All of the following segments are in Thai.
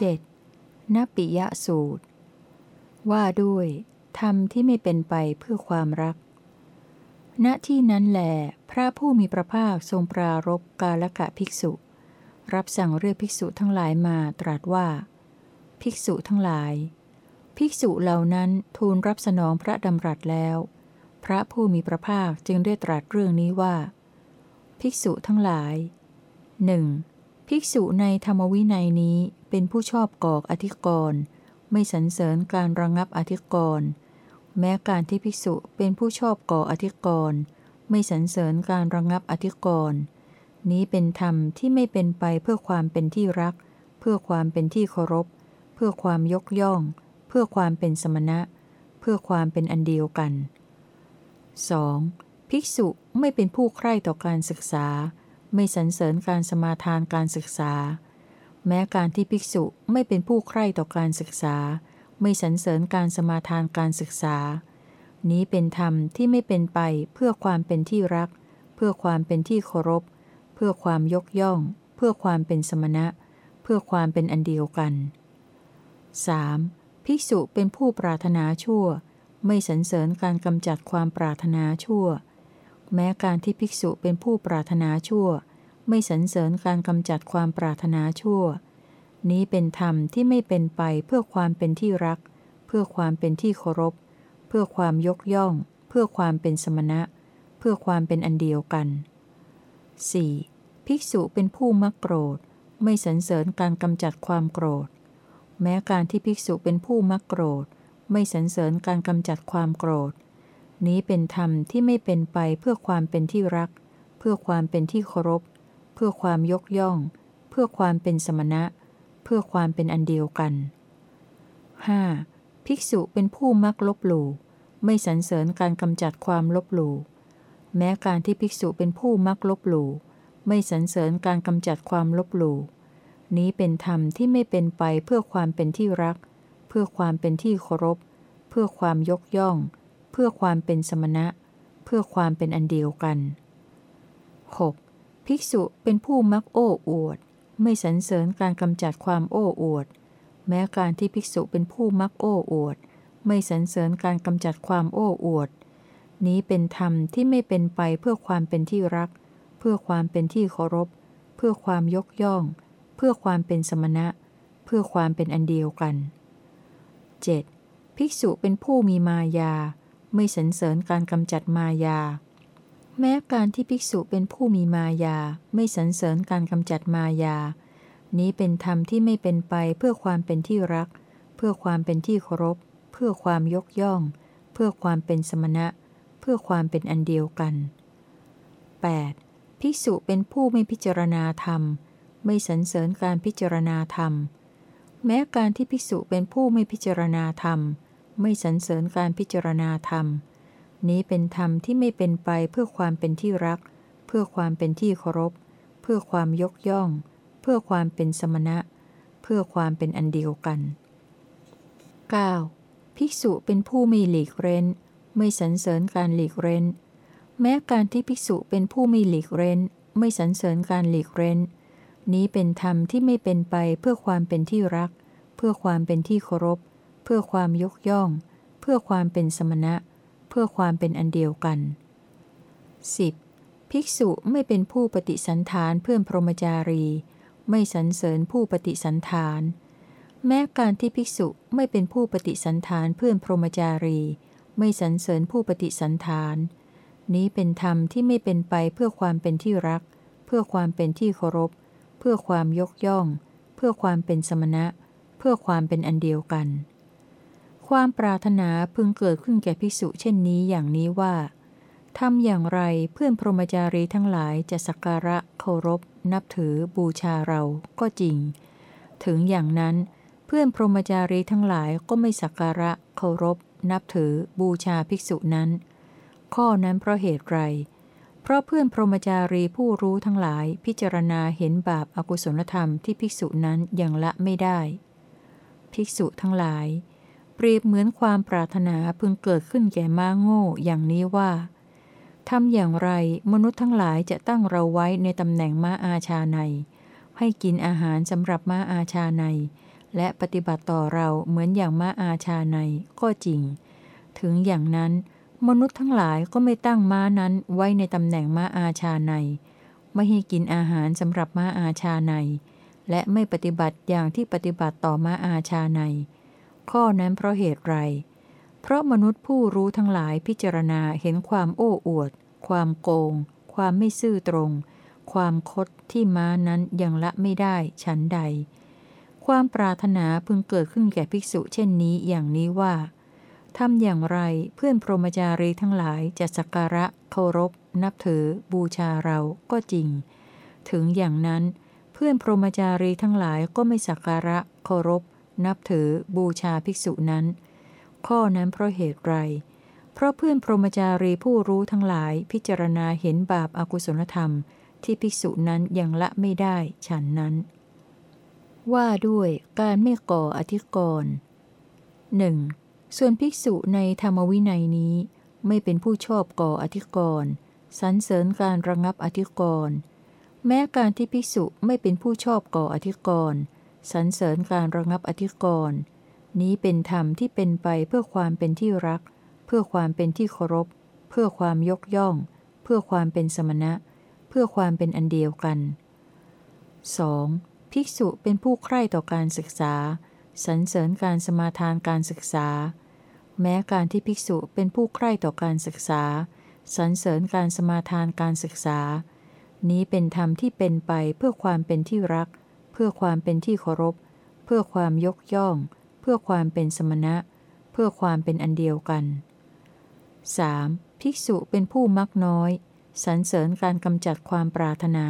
7. นปิยะสูตร ว่าด้วยธรรมที่ไม่เป็นไปเพื่อความรัก ณที่นั้นแหลพระผู้มีพระภาคทรงปรารบกาลกะภิกษุ รับสั่งเรียกภิกษุทั้งหลายมาตรัสว่า ภิกษุทั้งหลาย ภิกษุเหล่านั้นทูลรับสนองพระดำรัสแล้ว พระผู้มีพระภาคจึงได้ตรัสเรื่องนี้ว่า ภิกษุทั้งหลายหนึ่งภิกษุในธรรมวินัยนี้ เป็นผู้ชอบกอกอธิกรณ์ไม่สรรเสริญการระงับอธิกรณ์แม้การที่ภิกษุเป็นผู้ชอบก่ออธิกรณ์ไม่สรรเสริญการระงับอธิกรณ์นี้เป็นธรรมที่ไม่เป็นไปเพื่อความเป็นที่รัก เพื่อความเป็นที่เคารพ เพื่อความยกย่อง เพื่อความเป็นสมณะ เพื่อความเป็นอันเดียวกัน 2. ภิกษุไม่เป็นผู้ใคร่ต่อการศึกษา ไม่สรรเสริญการสมาทานการศึกษา แม้การที่ภิกษุไม่เป็นผู้ใคร่ต่อการศึกษา ไม่สรรเสริญการสมาทานการศึกษา นี้เป็นธรรมที่ไม่เป็นไปเพื่อความเป็นที่รัก เพื่อความเป็นที่เคารพ เพื่อความยกย่อง เพื่อความเป็นสมณะ เพื่อความเป็นอันเดียวกัน 3. ภิกษุเป็นผู้ปรารถนาชั่ว ไม่สรรเสริญการกำจัดความปรารถนาชั่ว แม้การที่ภิกษุเป็นผู้ปรารถนาชั่ว ไม่สรรเสริญการกำจัดความปรารถนาชั่ว นี้เป็นธรรมที่ไม่เป็นไปเพื่อความเป็นที่รัก เพื่อความเป็นที่เคารพ เพื่อความยกย่อง เพื่อความเป็นสมณะ เพื่อความเป็นอันเดียวกัน 4. ภิกษุเป็นผู้มักโกรธ ไม่สรรเสริญการกำจัดความโกรธ แม้การที่ภิกษุเป็นผู้มักโกรธ ไม่สรรเสริญการกำจัดความโกรธ นี้เป็นธรรมที่ไม่เป็นไปเพื่อความเป็นที่รัก เพื่อความเป็นที่เคารพ พื่อความยกย่อง เพื่อความเป็นสมณะ เพื่อความเป็นอันเดียวกัน 5. ภิกษุเป็นผู้มักลบหลู่ไม่สรรเสริญการกำจัดความลบหลู่แม้การที่ภิกษุเป็นผู้มักลบหลู่ไม่สรรเสริญการกำจัดความลบหลู่นี้เป็นธรรมที่ไม่เป็นไปเพื่อความเป็นที่รัก เพื่อความเป็นที่เคารพ เพื่อความยกย่อง เพื่อความเป็นสมณะ เพื่อความเป็นอันเดียวกัน 6. ภิกษุเป็นผู้มักโอ้อวด ไม่สรรเสริญการกำจัดความโอ้อวด แม้การที่ภิกษุเป็นผู้มักโอ้อวด ไม่สรรเสริญการกำจัดความโอ้อวด นี้เป็นธรรมที่ไม่เป็นไปเพื่อความเป็นที่รัก เพื่อความเป็นที่เคารพ เพื่อความยกย่อง เพื่อความเป็นสมณะ เพื่อความเป็นอันเดียวกัน 7. ภิกษุเป็นผู้มีมายา ไม่สรรเสริญการกำจัดมายา แม้การที่ภิกษุเป็นผู้มีมายา ไม่สรรเสริญการกำจัดมายา นี้เป็นธรรมที่ไม่เป็นไปเพื่อความเป็นที่รัก เพื่อความเป็นที่เคารพ เพื่อความยกย่อง เพื่อความเป็นสมณะ เพื่อความเป็นอันเดียวกัน 8. ภิกษุเป็นผู้ไม่พิจารณาธรรม ไม่สรรเสริญการพิจารณาธรรม แม้การที่ภิกษุเป็นผู้ไม่พิจารณาธรรม ไม่สรรเสริญการพิจารณาธรรม นี้เป็นธรรมที่ไม่เป็นไปเพื่อความเป็นที่รัก เพื่อความเป็นที่เคารพ เพื่อความยกย่อง เพื่อความเป็นสมณะ เพื่อความเป็นอันเดียวกัน 9. ภิกษุเป็นผู้มีหลีกเร้น ไม่สรรเสริญการหลีกเร้น แม้การที่ภิกษุเป็นผู้มีหลีกเร้น ไม่สรรเสริญการหลีกเร้น นี้เป็นธรรมที่ไม่เป็นไปเพื่อความเป็นที่รัก เพื่อความเป็นที่เคารพ เพื่อความยกย่อง เพื่อความเป็นสมณะเพื่อความเป็นอันเดียวกัน 10. ภิกษุไม่เป็นผู้ปฏิสันฐานเพื่อนพรหมจารี ไม่สรรเสริญผู้ปฏิสันฐาน แม้การที่ภิกษุไม่เป็นผู้ปฏิสันฐานเพื่อนพรหมจารี ไม่สรรเสริญผู้ปฏิสันฐาน นี้เป็นธรรมที่ไม่เป็นไปเพื่อความเป็นที่รัก เพื่อความเป็นที่เคารพ เพื่อความยกย่อง เพื่อความเป็นสมณะ เพื่อความเป็นอันเดียวกัน ความปรารถนาพึงเกิดขึ้นแก่ภิกษุเช่นนี้อย่างนี้ว่าทำอย่างไรเพื่อนพรหมจารีทั้งหลายจะสักการะเคารพ นับถือบูชาเราก็จริง ถึงอย่างนั้น เพื่อนพรหมจารีทั้งหลายก็ไม่สักการะเคารพ นับถือบูชาภิกษุนั้น ข้อนั้นเพราะเหตุไร เพราะเพื่อนพรหมจารีผู้รู้ทั้งหลายพิจารณาเห็นบาปอากุศลธรรมที่ภิกษุนั้นยังละไม่ได้ ภิกษุทั้งหลาย เปรียบเหมือนความปรารถนาพึงเกิดขึ้นแก่ม้าโง่อย่างนี้ว่าทำอย่างไรมนุษย์ทั้งหลายจะตั้งเราไว้ในตำแหน่งม้าอาชาใน ให้กินอาหารสำหรับม้าอาชาใน และปฏิบัติต่อเราเหมือนอย่างม้าอาชาในก็จริง ถึงอย่างนั้น มนุษย์ทั้งหลายก็ไม่ตั้งม้านั้นไว้ในตำแหน่งม้าอาชาใน ไม่ให้กินอาหารสำหรับม้าอาชาใน และไม่ปฏิบัติอย่างที่ปฏิบัติต่อม้าอาชาใน ข้อนั้นเพราะเหตุไร เพราะมนุษย์ผู้รู้ทั้งหลายพิจารณาเห็นความโอ้อวด ความโกง ความไม่ซื่อตรง ความคดที่ม้านั้นยังละไม่ได้ฉันใด ความปรารถนาพึงเกิดขึ้นแก่ภิกษุเช่นนี้อย่างนี้ว่าทำอย่างไรเพื่อนพรหมจารีทั้งหลายจะสักการะเคารพ นับถือ บูชาเราก็จริง ถึงอย่างนั้นเพื่อนพรหมจารีทั้งหลายก็ไม่สักการะเคารพ นับถือบูชาภิกษุนั้น ข้อนั้นเพราะเหตุไร เพราะเพื่อนพรหมจารีผู้รู้ทั้งหลายพิจารณาเห็นบาปอากุศลธรรม ที่ภิกษุนั้นยังละไม่ได้ฉันนั้น ว่าด้วยการไม่ก่ออธิกรณ์หนึ่งส่วนภิกษุในธรรมวินัยนี้ไม่เป็นผู้ชอบก่ออธิกรณ์สรรเสริญการระงับอธิกรณ์แม้การที่ภิกษุไม่เป็นผู้ชอบก่ออธิกรณ์ สรรเสริญการระงับอธิกรณ์นี้เป็นธรรมที่เป็นไปเพื่อความเป็นที่รัก เพื่อความเป็นที่เคารพ เพื่อความยกย่อง เพื่อความเป็นสมณะ เพื่อความเป็นอันเดียวกัน 2. ภิกษุเป็นผู้ใคร่ต่อการศึกษาสรรเสริญการสมาทานการศึกษา แม้การที่ภิกษุเป็นผู้ใคร่ต่อการศึกษาสรรเสริญการสมาทานการศึกษา นี้เป็นธรรมที่เป็นไปเพื่อความเป็นที่รักเพื่อความเป็นที่เคารพ เพื่อความยกย่อง เพื่อความเป็นสมณะ เพื่อความเป็นอันเดียวกัน 3. ภิกษุเป็นผู้มักน้อยสรรเสริญการกำจัดความปรารถนา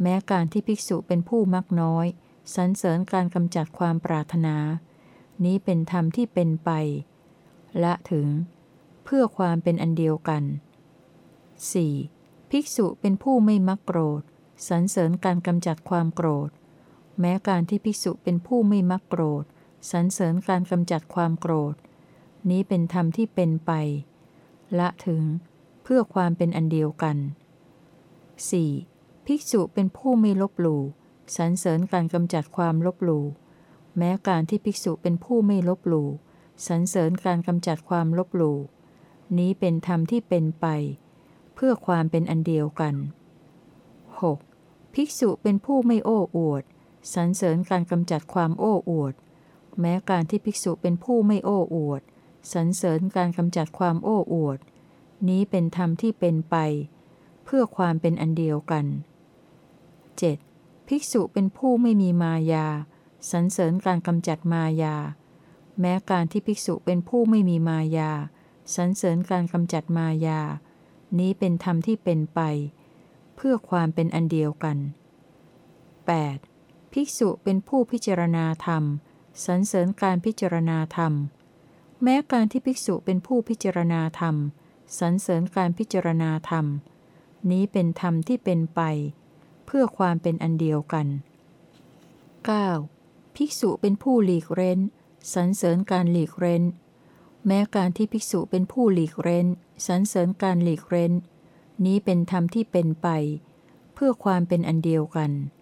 แม้การที่ภิกษุเป็นผู้มักน้อยสรรเสริญการกำจัดความปรารถนา นี้เป็นธรรมที่เป็นไป และถึง เพื่อความเป็นอันเดียวกัน 4. ภิกษุเป็นผู้ไม่มักโกรธสรรเสริญการกำจัดความโกรธ แม้การที่ภิกษุเป็นผู้ไม่มักโกรธสรรเสริญการกำจัดความโกรธ นี้เป็นธรรมที่เป็นไป ละถึงเพื่อความเป็นอันเดียวกัน 4. ภิกษุเป็นผู้ไม่ลบหลู่สรรเสริญการกำจัดความลบหลู่แม้การที่ภิกษุเป็นผู้ไม่ลบหลู่สรรเสริญการกำจัดความลบหลู่นี้เป็นธรรมที่เป็นไป เพื่อความเป็นอันเดียวกัน 6. ภิกษุเป็นผู้ไม่โอ้อวด สรรเสริญการกำจัดความโอ้อวด แม้การที่ภิกษุเป็นผู้ไม่โอ้อวดสรรเสริญการกำจัดความโอ้อวด นี้เป็นธรรมที่เป็นไป เพื่อความเป็นอันเดียวกัน 7. ภิกษุเป็นผู้ไม่มีมายาสรรเสริญการกำจัดมายา แม้การที่ภิกษุเป็นผู้ไม่มีมายาสรรเสริญการกำจัดมายา นี้เป็นธรรมที่เป็นไป เพื่อความเป็นอันเดียวกัน 8. ภิกษุเป็นผู้พิจารณาธรรมสรรเสริญการพิจารณาธรรม แม้การที่ภิกษุเป็นผู้พิจารณาธรรมสรรเสริญการพิจารณาธรรม นี้เป็นธรรมที่เป็นไป เพื่อความเป็นอันเดียวกัน 9. ภิกษุเป็นผู้หลีกเร้นสรรเสริญการหลีกเร้น แม้การที่ภิกษุเป็นผู้หลีกเร้นสรรเสริญการหลีกเร้น นี้เป็นธรรมที่เป็นไป เพื่อความเป็นอันเดียวกัน 10.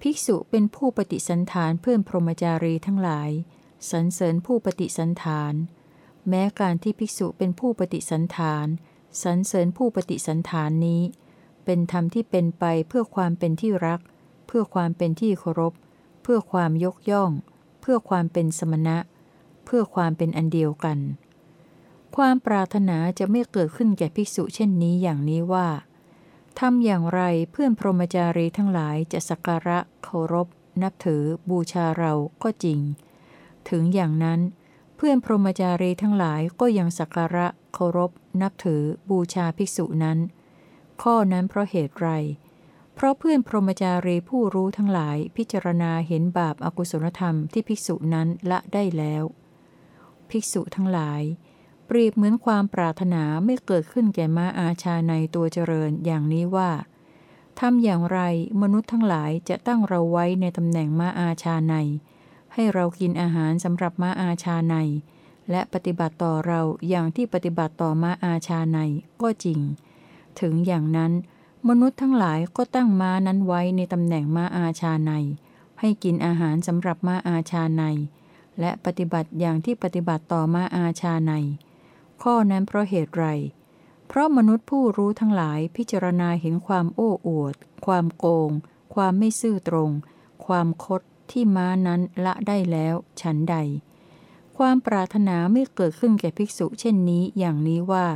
ภิกษุเป็นผู้ปฏิสันฐานเพื่อนพรหมจารีทั้งหลายสรรเสริญผู้ปฏิสันฐาน แม้การที่ภิกษุเป็นผู้ปฏิสันฐานสรรเสริญผู้ปฏิสันฐานนี้ เป็นธรรมที่เป็นไปเพื่อความเป็นที่รัก เพื่อความเป็นที่เคารพ เพื่อความยกย่อง เพื่อความเป็นสมณะ เพื่อความเป็นอันเดียวกัน ความปรารถนาจะไม่เกิดขึ้นแก่ภิกษุเช่นนี้อย่างนี้ว่า ทำอย่างไรเพื่อนพรหมจารีทั้งหลายจะสักการะเคารพ นับถือ บูชาเราก็จริง ถึงอย่างนั้น เพื่อนพรหมจารีทั้งหลายก็ยังสักการะเคารพ นับถือ บูชาภิกษุนั้น ข้อนั้นเพราะเหตุไร เพราะเพื่อนพรหมจารีผู้รู้ทั้งหลายพิจารณาเห็นบาปอากุศลธรรมที่ภิกษุนั้นละได้แล้ว ภิกษุทั้งหลาย เปรียบเหมือนความปรารถนาไม่เกิดขึ้นแก่ม้าอาชาในตัวเจริญอย่างนี้ว่าทำอย่างไรมนุษย์ทั้งหลายจะตั้งเราไว้ในตำแหน่งม้าอาชาใน ให้เรากินอาหารสำหรับม้าอาชาใน และปฏิบัติต่อเราอย่างที่ปฏิบัติต่อม้าอาชาในก็จริง ถึงอย่างนั้น มนุษย์ทั้งหลายก็ตั้งม้านั้นไว้ในตำแหน่งม้าอาชาใน ให้กินอาหารสำหรับม้าอาชาใน และปฏิบัติอย่างที่ปฏิบัติต่อม้าอาชาใน ข้อนั้นเพราะเหตุไร เพราะมนุษย์ผู้รู้ทั้งหลายพิจารณาเห็นความโอ้อวด ความโกง ความไม่ซื่อตรง ความคดที่ม้านั้นละได้แล้วฉันใด ความปรารถนาไม่เกิดขึ้นแก่ภิกษุเช่นนี้อย่างนี้ว่า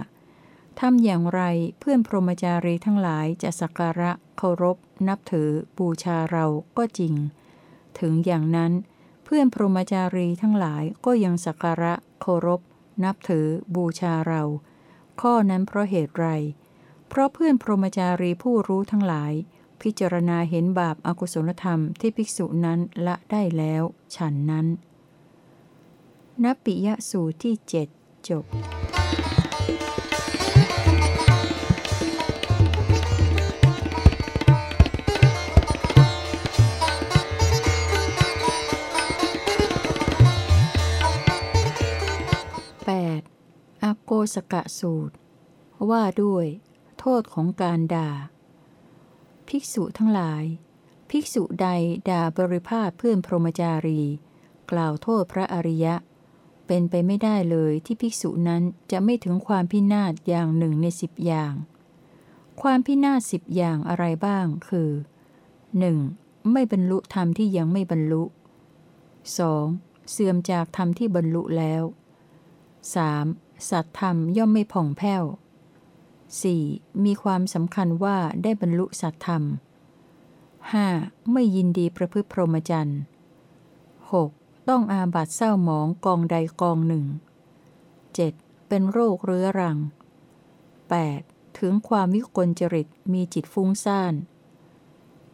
ทำอย่างไรเพื่อนพรหมจารีทั้งหลายจะสักการะเคารพ นับถือ บูชาเราก็จริง ถึงอย่างนั้นเพื่อนพรหมจารีทั้งหลายก็ยังสักการะเคารพ นับถือ บูชาเรา ข้อนั้นเพราะเหตุไร เพราะเพื่อนพรหมจารีผู้รู้ทั้งหลาย พิจารณาเห็นบาปอากุศลธรรมที่ภิกษุนั้นละได้แล้ว ฉันนั้น นับปิยสูตรที่เจ็ดจบ โกสกะสูตร ว่าด้วย โทษของการด่า ภิกษุทั้งหลาย ภิกษุใดด่าบริพาทเพื่อนพรหมจารี กล่าวโทษพระอริยะ เป็นไปไม่ได้เลยที่ภิกษุนั้นจะไม่ถึงความพินาศอย่างหนึ่งในสิบอย่าง ความพินาศสิบอย่างอะไรบ้างคือ 1. ไม่บรรลุธรรมที่ยังไม่บรรลุ 2. เสื่อมจากธรรมที่บรรลุแล้ว 3. สัตธรรมย่อมไม่ผ่องแผ้ว 4. มีความสำคัญว่าได้บรรลุสัตธรรม 5. ไม่ยินดีประพฤติพรหมจรรย์ 6. ต้องอาบัตเศร้าหมองกองใดกองหนึ่ง 7. เป็นโรคเรื้อรัง 8. ถึงความวิกลจริตมีจิตฟุ้งซ่าน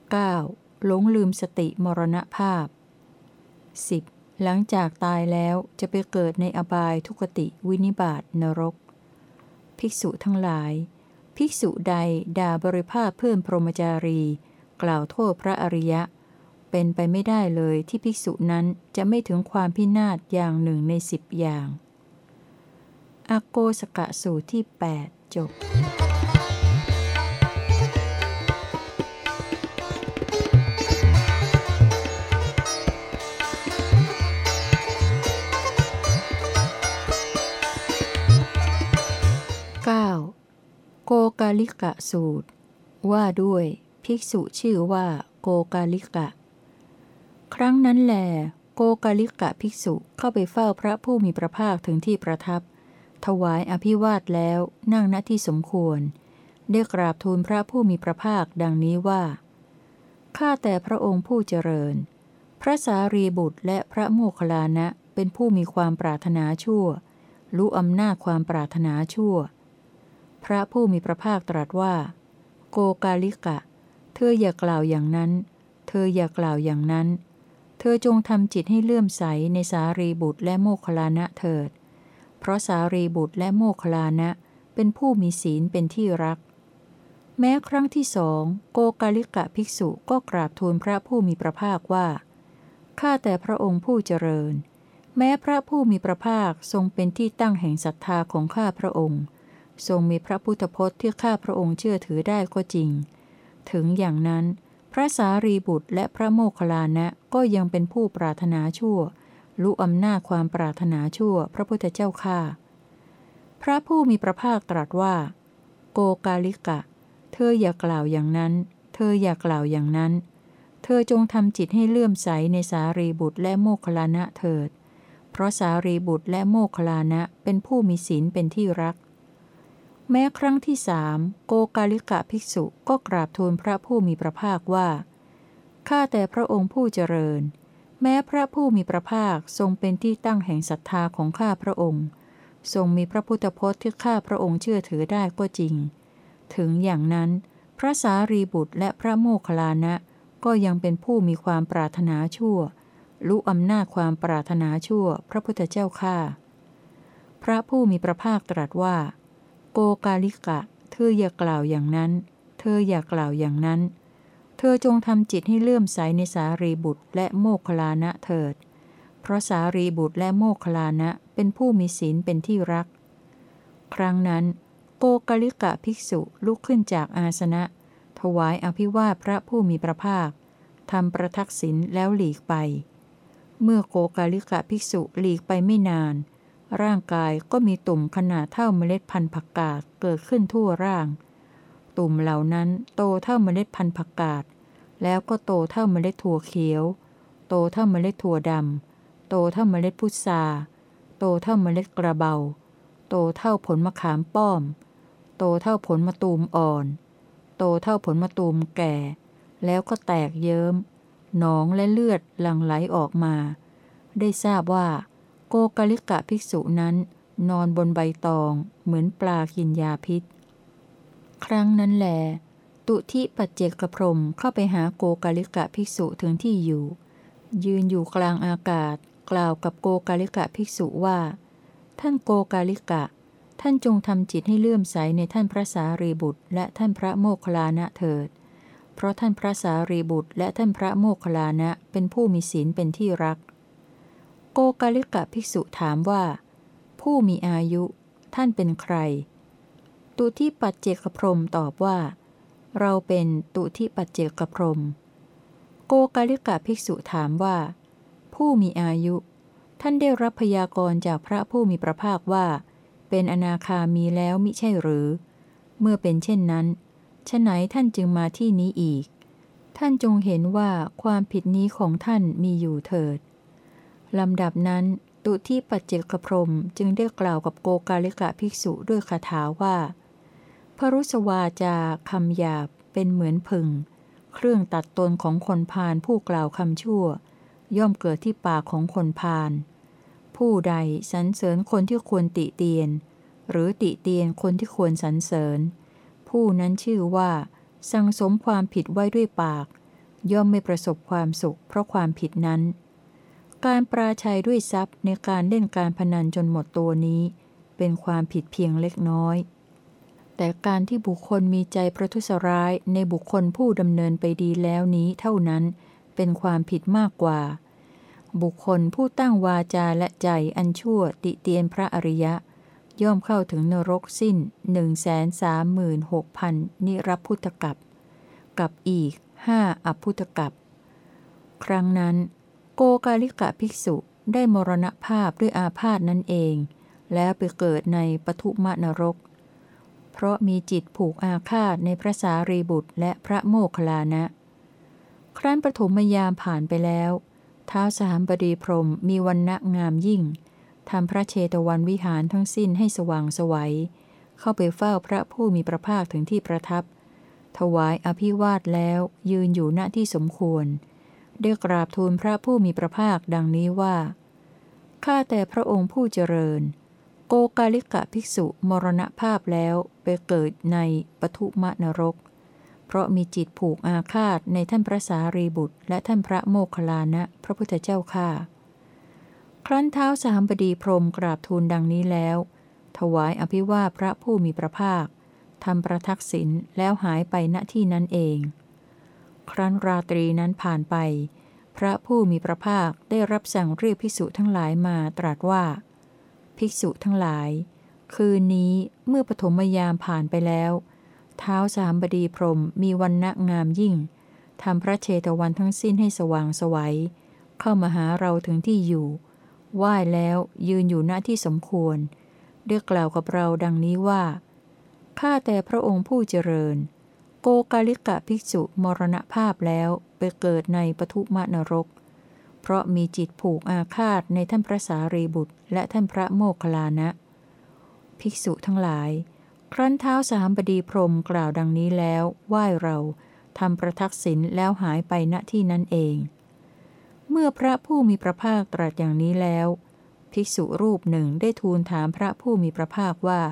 9. หลงลืมสติมรณภาพ 10. หลังจากตายแล้วจะไปเกิดในอบายทุกติวินิบาตนรก ภิกษุทั้งหลาย ภิกษุใดด่าบริภาพเพื่อนพรหมจารี กล่าวโทษพระอริยะ เป็นไปไม่ได้เลยที่ภิกษุนั้นจะไม่ถึงความพินาศอย่างหนึ่งในสิบอย่าง อโกสกะสูตรที่ 8 จบ โกกาลิกะสูตร ว่าด้วยภิกษุชื่อว่าโกกาลิกะ ครั้งนั้นแหลโกกาลิกะภิกษุเข้าไปเฝ้าพระผู้มีพระภาคถึงที่ประทับ ถวายอภิวาทแล้วนั่งณที่สมควร ได้กราบทูลพระผู้มีพระภาคดังนี้ว่า ข้าแต่พระองค์ผู้เจริญ พระสารีบุตรและพระโมคคัลลานะเป็นผู้มีความปรารถนาชั่ว รู้อำนาจความปรารถนาชั่ว พระผู้มีพระภาคตรัสว่า โกกาลิกะ เธออย่ากล่าวอย่างนั้น เธออย่ากล่าวอย่างนั้น เธอจงทำจิตให้เลื่อมใสในสารีบุตรและโมคลานะเถิด เพราะสารีบุตรและโมคลานะเป็นผู้มีศีลเป็นที่รัก แม้ครั้งที่สองโกกาลิกะภิกษุก็กราบทูลพระผู้มีพระภาคว่าข้าแต่พระองค์ผู้เจริญ แม้พระผู้มีพระภาคทรงเป็นที่ตั้งแห่งศรัทธาของข้าพระองค์ ทรงมีพระพุทธพจน์ที่ข้าพระองค์เชื่อถือได้ก็จริง ถึงอย่างนั้น พระสารีบุตรและพระโมคคัลลานะก็ยังเป็นผู้ปรารถนาชั่วรู้อำนาจความปรารถนาชั่วพระพุทธเจ้าข้าพระผู้มีพระภาคตรัสว่า โกกาลิกะ เธออย่ากล่าวอย่างนั้น เธออย่ากล่าวอย่างนั้น เธอจงทำจิตให้เลื่อมใสในสารีบุตรและโมคลานะเถิด เพราะสารีบุตรและโมคลานะเป็นผู้มีศีลเป็นที่รัก แม้ครั้งที่สามโกกาลิกะภิกษุก็กราบทูลพระผู้มีพระภาคว่า ข้าแต่พระองค์ผู้เจริญ แม้พระผู้มีพระภาคทรงเป็นที่ตั้งแห่งศรัทธาของข้าพระองค์ ทรงมีพระพุทธพจน์ที่ข้าพระองค์เชื่อถือได้ก็จริง ถึงอย่างนั้น พระสารีบุตรและพระโมคคัลลานะก็ยังเป็นผู้มีความปรารถนาชั่วรู้อำนาจความปรารถนาชั่ว พระพุทธเจ้าข้าพระผู้มีพระภาคตรัสว่า โกกาลิกะ เธออย่ากล่าวอย่างนั้น เธออย่ากล่าวอย่างนั้น เธอจงทำจิตให้เลื่อมใสในสารีบุตรและโมคลานะเถิด เพราะสารีบุตรและโมคคลานะเป็นผู้มีศีลเป็นที่รัก ครั้งนั้น โกกาลิกะภิกษุลุกขึ้นจากอาสนะ ถวายอภิวาทพระผู้มีพระภาคทำประทักษิณแล้วหลีกไป เมื่อโกกาลิกะภิกษุหลีกไปไม่นาน ร่างกายก็มีตุ่มขนาดเท่าเมล็ดพันธุ์ผักกาดเกิดขึ้นทั่วร่าง ตุ่มเหล่านั้นโตเท่าเมล็ดพันธุ์ผักกาดแล้วก็โตเท่าเมล็ดถั่วเขียว โตเท่าเมล็ดถั่วดำ โตเท่าเมล็ดพุทราโตเท่าเมล็ดกระเบา โตเท่าผลมะขามป้อม โตเท่าผลมะตูมอ่อน โตเท่าผลมะตูมแก่ แล้วก็แตกเยิ้ม หนองและเลือดหลั่งไหลออกมา ได้ทราบว่า กกาลิกะภิกษุนั้น นอนบนใบตอง เหมือนปลากินยาพิษ ครั้งนั้นแหลตุทิปัจเจกพรมเข้าไปหาโกกาลิกะภิกษุถึงที่อยู่ ยืนอยู่กลางอากาศ กล่าวกับโกกาลิกะภิกษุว่า ท่านโกกาลิกะ ท่านจงทำจิตให้เลื่อมใสในท่านพระสารีบุตร และท่านพระโมคคัลลานะเถิด เพราะท่านพระสารีบุตร และท่านพระโมคคัลลานะเป็นผู้มีศีลเป็นที่รัก โกกาลิกะภิกษุถามว่า ผู้มีอายุท่านเป็นใคร ตุทิปัจเจกพรมตอบว่า เราเป็นตุทิปัจเจกพรม โกกาลิกะภิกษุถามว่า ผู้มีอายุ ท่านได้รับพยากรณ์จากพระผู้มีพระภาคว่า เป็นอนาคามีแล้วมิใช่หรือ เมื่อเป็นเช่นนั้นฉไหนท่านจึงมาที่นี้อีก ท่านจงเห็นว่าความผิดนี้ของท่านมีอยู่เถิด ลำดับนั้นตุที่ปัจเจกพรมจึงได้กล่าวกับโกกาลิกะภิกษุด้วยคาถาว่า พรุสวาจาคำหยาบเป็นเหมือนพึ่งเครื่องตัดตนของคนพาลผู้กล่าวคำชั่ว ย่อมเกิดที่ปากของคนพาลผู้ใดสรรเสริญคนที่ควรติเตียน หรือติเตียนคนที่ควรสรรเสริญ ผู้นั้นชื่อว่า สังสมความผิดไว้ด้วยปาก ย่อมไม่ประสบความสุขเพราะความผิดนั้น การปราชัยด้วยทรัพย์ในการเล่นการพนันจนหมดตัวนี้ เป็นความผิดเพียงเล็กน้อย แต่การที่บุคคลมีใจประทุษร้ายในบุคคลผู้ดำเนินไปดีแล้วนี้เท่านั้นเป็นความผิดมากกว่า บุคคลผู้ตั้งวาจาและใจอันชั่วติเตียนพระอริยะ ย่อมเข้าถึงนรกสิ้นหนึ่งแสนสามหมื่นหกพันนิรพุทธกับ กับอีกห้าอพุทธกับ ครั้งนั้น โกกาลิกะภิกษุได้มรณภาพด้วยอาพาธนั่นเอง แล้วไปเกิดในปทุมนรก เพราะมีจิตผูกอาฆาตในพระสารีบุตรและพระโมคคัลลานะ ครั้นปฐมยามผ่านไปแล้วท้าวสามบดีพรมมีวันณะงามยิ่งทำพระเชตวันวิหารทั้งสิ้นให้สว่างสวัย เข้าไปเฝ้าพระผู้มีพระภาคถึงที่ประทับ ถวายอภิวาทแล้วยืนอยู่ณที่สมควร ได้กราบทูลพระผู้มีพระภาคดังนี้ว่า ข้าแต่พระองค์ผู้เจริญ โกกาลิกะภิกษุมรณภาพแล้วไปเกิดในปทุมนรก เพราะมีจิตผูกอาฆาตในท่านพระสารีบุตร และท่านพระโมคคัลลานะ พระพุทธเจ้าข้าครั้นเท้าสามบดีพรมกราบทูลดังนี้แล้ว ถวายอภิวาพระผู้มีพระภาคทำประทักษิณแล้วหายไปณที่นั้นเอง ครั้นราตรีนั้นผ่านไป พระผู้มีพระภาคได้รับสั่งเรียกภิกษุทั้งหลายมาตรัสว่า ภิกษุทั้งหลาย คืนนี้เมื่อปฐมยามผ่านไปแล้ว เท้าสามบดีพรมมีวันณะงามยิ่งทำพระเชตวันทั้งสิ้นให้สว่างสวัย เข้ามาหาเราถึงที่อยู่ไหว้แล้วยืนอยู่ณที่สมควรเรียกกล่าวกับเราดังนี้ว่า ข้าแต่พระองค์ผู้เจริญ โกกาลิกะภิกษุมรณภาพแล้วไปเกิดในปทุมนรก เพราะมีจิตผูกอาฆาตในท่านพระสารีบุตร และท่านพระโมคคัลลานะ ภิกษุทั้งหลาย ครั้นเท้าสามบดีพรมกล่าวดังนี้แล้ว ไหว้เราทำประทักษิณแล้วหายไปณที่นั้นเอง เมื่อพระผู้มีพระภาคตรัสอย่างนี้แล้ว ภิกษุรูปหนึ่งได้ทูลถามพระผู้มีพระภาคว่า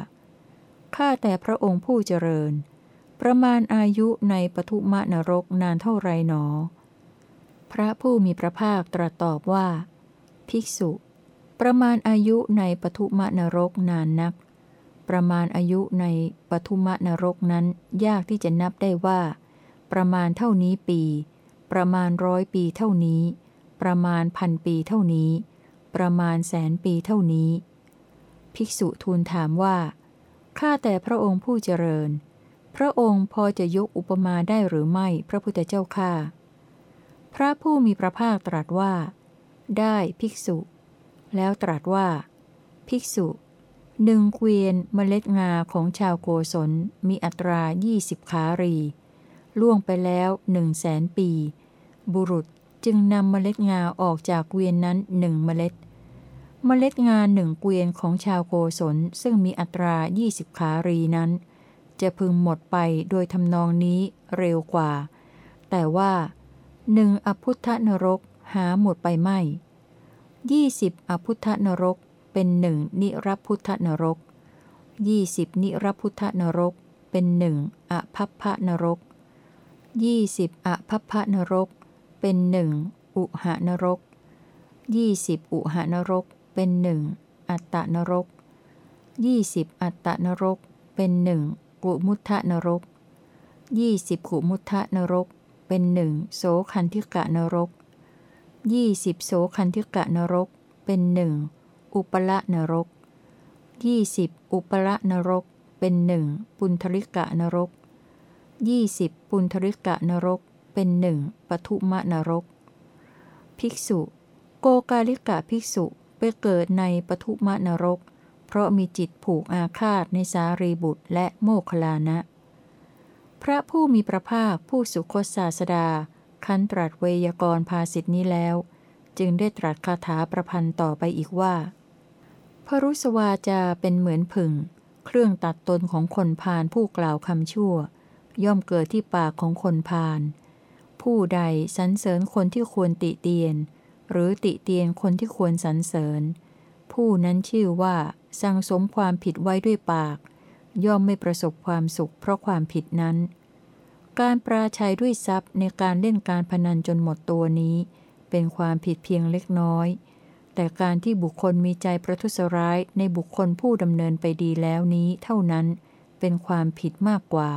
ข้าแต่พระองค์ผู้เจริญ ประมาณอายุในปทุมนรกนานเท่าไรหนอ พระผู้มีพระภาคตรัสตอบว่า ภิกษุ ประมาณอายุในปทุมนรกนานนัก ประมาณอายุในปทุมนรกนั้นยากที่จะนับได้ว่า ประมาณเท่านี้ปี ประมาณร้อยปีเท่านี้ ประมาณพันปีเท่านี้ ประมาณแสนปีเท่านี้ ภิกษุทูลถามว่าข้าแต่พระองค์ผู้เจริญ พระองค์พอจะยกอุปมาได้หรือไม่พระพุทธเจ้าข้าพระผู้มีพระภาคตรัสว่า ได้ภิกษุ แล้วตรัสว่า ภิกษุหนึ่งเกวียนเมล็ดงาของชาวโกศลมีอัตรายี่สิบขารี ล่วงไปแล้วหนึ่งแสนปี บุรุษจึงนำเมล็ดงาออกจากเกวียนนั้นหนึ่งเมล็ด เมล็ดงาหนึ่งเกวียนของชาวโกศลซึ่งมีอัตรายี่สิบขารีนั้น จะพึงหมดไปโดยทำนองนี้เร็วกว่า แต่ว่าหนึ่งอภุทธนรกหาหมดไปไม่ยี่สิบอภุทธนรกเป็นหนึ่งนิรพุทธนรกยี่สิบนิรพุทธนรกเป็นหนึ่งอภัพพนรกยี่สิบอภัพพนรก เป็นหนึ่งอุหานรกยี่สิบอุหานรก เป็นหนึ่งอัตตนรกยี่สิบอัตตนรก เป็นหนึ่ง กุมุทธนรกยี่สิบกุมุทธนรก เป็นหนึ่งโสคันธิกะนรกยี่สิบโสคันธิกะนรก เป็นหนึ่งอุปละนรกยี่สิบอุปละนรก เป็นหนึ่งปุณธริกะนรกยี่สิบปุณธริกะนรก เป็นหนึ่งปทุมะนรก ภิกษุ โกกาลิกะภิกษุไปเกิดในปทุมะนรก เพราะมีจิตผูกอาฆาตในสารีบุตรและโมคลานะ พระผู้มีพระภาคผู้สุคตศาสดา คันตรัสเวยากรภาสิทธินี้แล้ว จึงได้ตรัสคาถาประพันธ์ต่อไปอีกว่า พรุสวาจาเป็นเหมือนผึ่ง เครื่องตัดตนของคนพาลผู้กล่าวคำชั่ว ย่อมเกิดที่ปากของคนพาลผู้ใดสรรเสริญคนที่ควรติเตียน หรือติเตียนคนที่ควรสรรเสริญ ผู้นั้นชื่อว่า สังสมความผิดไว้ด้วยปาก ย่อมไม่ประสบความสุขเพราะความผิดนั้น การปราชัยด้วยทรัพย์ในการเล่นการพนันจนหมดตัวนี้ เป็นความผิดเพียงเล็กน้อย แต่การที่บุคคลมีใจประทุษร้ายในบุคคลผู้ดำเนินไปดีแล้วนี้เท่านั้นเป็นความผิดมากกว่า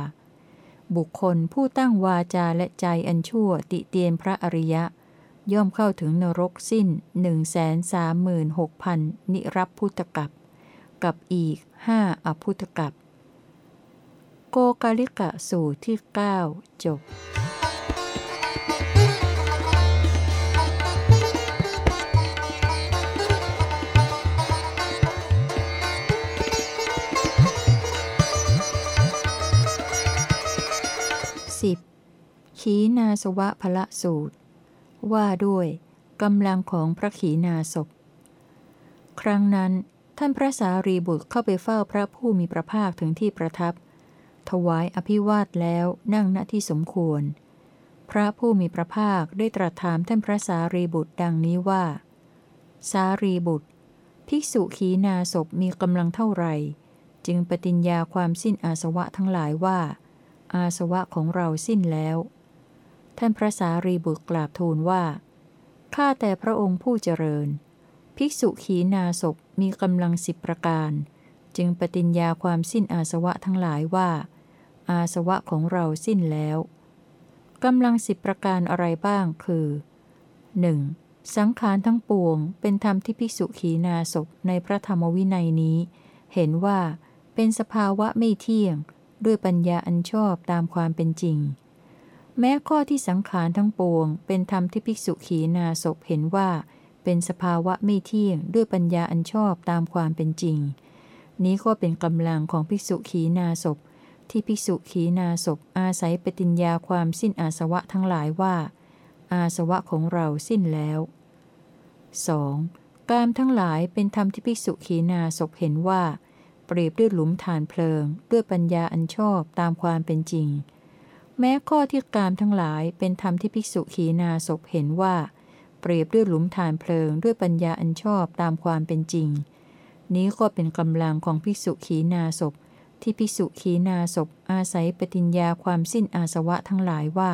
บุคคลผู้ตั้งวาจาและใจอันชั่วติเตียนพระอริยะ ย่อมเข้าถึงนรกสิ้นหนึ่งแสนสามหมื่นหกพันนิรับพุทธกับ กับอีกห้าอพุทธกับ โกกาลิกะสูตรที่ 9 จบ 10. ขีนาสวะพละสูตร ว่าด้วยกำลังของพระขีนาศพ ครั้งนั้น ท่านพระสารีบุตรเข้าไปเฝ้าพระผู้มีพระภาคถึงที่ประทับ ถวายอภิวาทแล้วนั่งณที่สมควร พระผู้มีพระภาคได้ตรัสถามท่านพระสารีบุตรดังนี้ว่า สารีบุตร ภิกษุขีนาศพมีกำลังเท่าไหร่ จึงปฏิญญาความสิ้นอาสวะทั้งหลายว่า อาสวะของเราสิ้นแล้ว ท่านพระสารีบุตรกราบทูลว่าข้าแต่พระองค์ผู้เจริญ ภิกษุขีนาศพมีกำลังสิบประการ จึงปฏิญญาความสิ้นอาสวะทั้งหลายว่า อาสวะของเราสิ้นแล้วกำลังสิบประการอะไรบ้างคือ 1. สังขารทั้งปวง เป็นธรรมที่ภิกษุขีนาศพในพระธรรมวินัยนี้ เห็นว่าเป็นสภาวะไม่เที่ยง ด้วยปัญญาอันชอบตามความเป็นจริง แม้ข้อที่สังขารทั้งปวง เป็นธรรมที่ภิกษุขีนาศพเห็นว่าเเป็นสภาวะไม่เที่ยงด้วยปัญญาอันชอบตามความเป็นจริง นี้ก็เป็นกำลังของภิกษุขีนาศพที่ภิกษุขีนาศพอาศัยปฏิญญาความสิ้นอาสวะทั้งหลายว่า อาสวะของเราสิ้นแล้ว 2. กามทั้งหลายเป็นธรรมที่ภิกษุขีนาศพเห็นว่า เปรียบด้วยหลุมฐานเพลิง ด้วยปัญญาอันชอบตามความเป็นจริง แม้ข้อที่กามทั้งหลายเป็นธรรมที่ภิกษุขีนาศพเห็นว่า ปรียบด้วยหลุมฐานเพลิงด้วยปัญญาอันชอบตามความเป็นจริง นี้ก็เป็นกำลังของภิกษุขีนาศพ ที่ภิกษุขีนาศพ อาศัยปฏิญญาความสิ้นอาสวะทั้งหลายว่า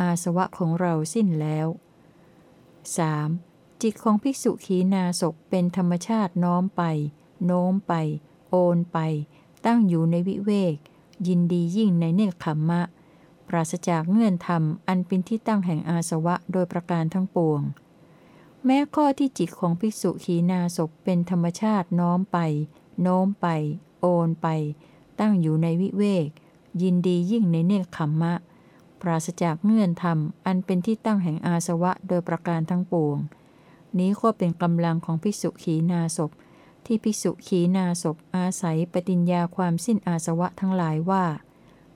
อาสวะของเราสิ้นแล้ว 3. จิตของภิกษุขีนาศพเป็นธรรมชาติน้อมไป โน้มไป โอนไป ตั้งอยู่ในวิเวก ยินดียิ่งในเนคขมมะ ปราศจากเงื่อนธรรมอันเป็นที่ตั้งแห่งอาสวะโดยประการทั้งปวง แม้ข้อที่จิตของภิกษุขีนาศพเป็นธรรมชาติน้อมไป โน้มไป โอนไป ตั้งอยู่ในวิเวก ยินดียิ่งในเนคขมมะ ปราศจากเงื่อนธรรมอันเป็นที่ตั้งแห่งอาสวะโดยประการทั้งปวง นี้ก็เป็นกำลังของภิกษุขีนาศพที่ภิกษุขีนาศพอาศัยปฏิญญาความสิ้นอาสวะทั้งหลายว่า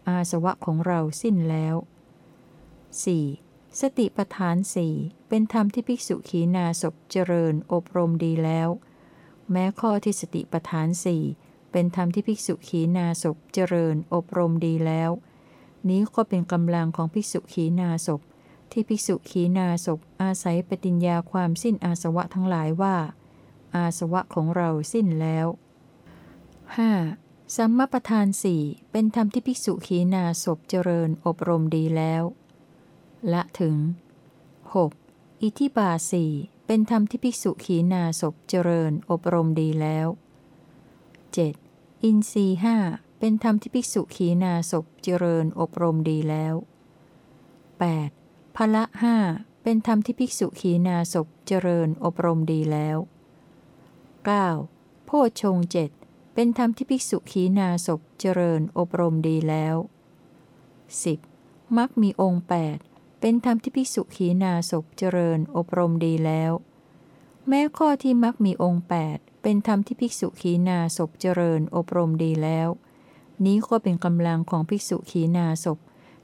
อาสวะของเราสิ้นแล้ว 4. สติปทานสี่เป็นธรรมที่ภิกษุขีนาศพเจริญอบรมดีแล้ว แม้ข้อที่สติปทานสี่เป็นธรรมที่ภิกษุขีนาศพเจริญอบรมดีแล้ว นี้ก็เป็นกำลังของภิกษุขีนาศพที่ภิกษุขีนาศพอาศัยปฏิญญาความสิ้นอาสวะทั้งหลายว่า อาสวะของเราสิ้นแล้ว 5. สัมมาประธานสี่เป็นธรรมที่ภิกษุขีนาศพเจริญอบรมดีแล้ว ละถึง 6. อิทิบาสี่เป็นธรรมที่ภิกษุขีนาศพเจริญอบรมดีแล้ว 7. อินรีห้าเป็นธรรมที่ภิกษุขีนาศพเจริญอบรมดีแล้ว 8. พละห้าเป็นธรรมที่ภิกษุขีนาศพเจริญอบรมดีแล้ว 9. โพชงเจ็ด เป็นธรรมที่ภิกษุขีนาศพเจริญอบรมดีแล้ว 10. มักมีองค์ 8 เป็นธรรมที่ภิกษุขีนาศพเจริญอบรมดีแล้ว แม้ข้อที่มักมีองค์ 8 เป็นธรรมที่ภิกษุขีนาศพเจริญอบรมดีแล้ว นี้ก็เป็นกำลังของภิกษุขีนาศพ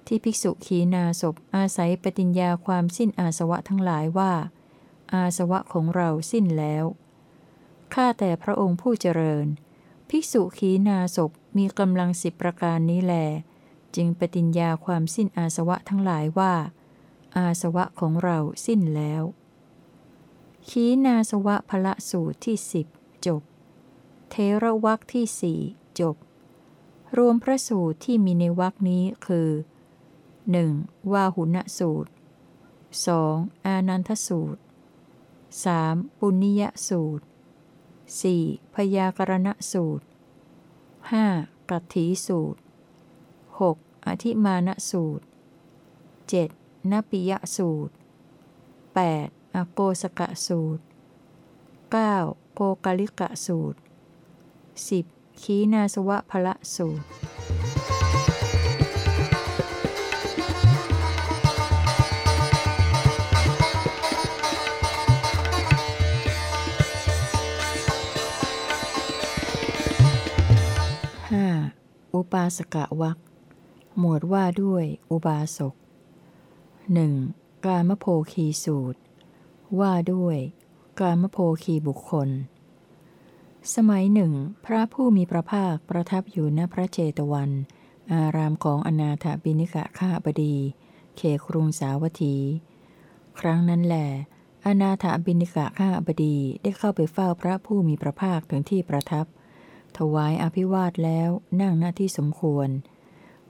ที่ภิกษุขีนาศพอาศัยปฏิญญาความสิ้นอาสวะทั้งหลายว่า อาสวะของเราสิ้นแล้ว ข้าแต่พระองค์ผู้เจริญ ภิกษุขีนาศพมีกำลังสิบประการนี้แล จึงปฏิญญาความสิ้นอาสวะทั้งหลายว่า อาสวะของเราสิ้นแล้ว ขีนาสวะพละสูตรที่สิบจบ เทระวักที่สี่จบ รวมพระสูตรที่มีในวักนี้คือ 1. วาหุณสูตร 2. อานันทสูตร 3. ปุณญยสูตร 4. พยากรณสูตร 5. กัตถีสูตร 6. อธิมานสูตร 7. นปิยสูตร 8. อโกสกะสูตร 9. โกกาลิกะสูตร 10. ขีนาสวะพละสูตราสกะวักหมวดว่าด้วยอุบาสกหนึ่งกามโภคีสูตร ว่าด้วยกามโภคีบุคคล สมัยหนึ่ง พระผู้มีพระภาคประทับอยู่ณพระเจตวัน อารามของอนาถบินิกะข้าบดี เขครุงสาวัตถี ครั้งนั้นแหลอนาถบินิกะข้าบดีได้เข้าไปเฝ้าพระผู้มีพระภาคถึงที่ประทับ ถวายอภิวาทแล้วนั่งหน้าที่สมควร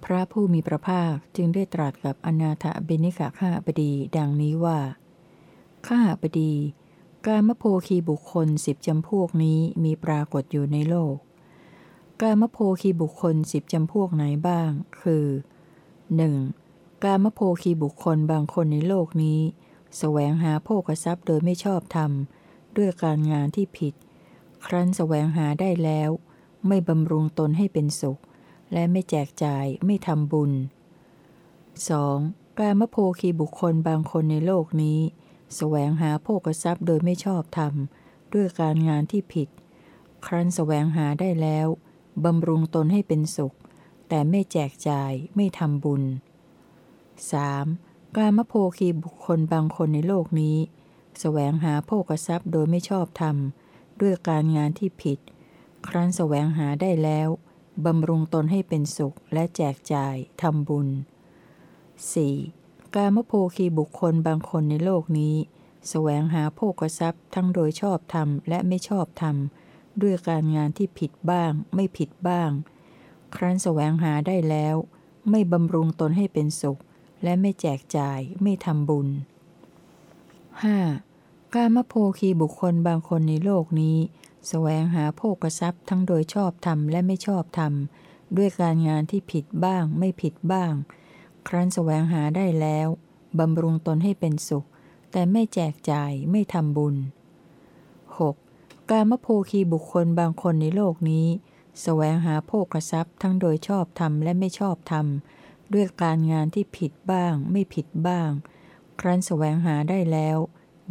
พระผู้มีพระภาคจึงได้ตรัสกับอนาถบินิกะข้าบดีดังนี้ว่า ข้าบดี การมโพคีบุคคลสิบจำพวกนี้มีปรากฏอยู่ในโลก การมโพคีบุคคลสิบจำพวกไหนบ้าง คือ 1. การมโพคีบุคคลบางคนในโลกนี้สแสวงหาโภคทรัพย์โดยไม่ชอบธรรม ด้วยการงานที่ผิด ครั้นสแสวงหาได้แล้ว ไม่บำรุงตนให้เป็นสุข และไม่แจกจ่ายไม่ทำบุญ 2. การมโพคีบุคคลบางคนในโลกนี้สแสวงหาโภคทรัพย์โดยไม่ชอบธรรม ด้วยการงานที่ผิด ครั้นสแสวงหาได้แล้วบำรุงตนให้เป็นสุข แต่ไม่แจกจ่ายไม่ทำบุญ 3. การมโพคีบุคคลบางคนในโลกนี้สแสวงหาโภคทรัพย์โดยไม่ชอบธรรม ด้วยการงานที่ผิด ครั้นสแสวงหาได้แล้วบำรุงตนให้เป็นสุขและแจกจ่ายทำบุญ 4. การมโพคีบุคคลบางคนในโลกนี้สแสวงหาโภคทรัพย์ทั้งโดยชอบธรรมและไม่ชอบธรรม ด้วยการงานที่ผิดบ้าง ไม่ผิดบ้าง ครั้นสแสวงหาได้แล้ว ไม่บำรุงตนให้เป็นสุข และไม่แจกจ่ายไม่ทำบุญ 5. การมโพคีบุคคลบางคนในโลกนี้ แสวงหาโภคทรัพย์ทั้งโดยชอบธรรมและไม่ชอบธรรม ด้วยการงานที่ผิดบ้าง ไม่ผิดบ้าง ครั้นสแสวงหาได้แล้ว บำรุงตนให้เป็นสุขแต่ไม่แจกจ่ายไม่ทำบุญ 6. การมโพคีบุคคลบางคนในโลกนี้สแสวงหาโภคทรัพย์ทั้งโดยชอบธรรมและไม่ชอบธรรมด้วยการงานที่ผิดบ้างไม่ผิดบ้างครั้นแสวงหาได้แล้ว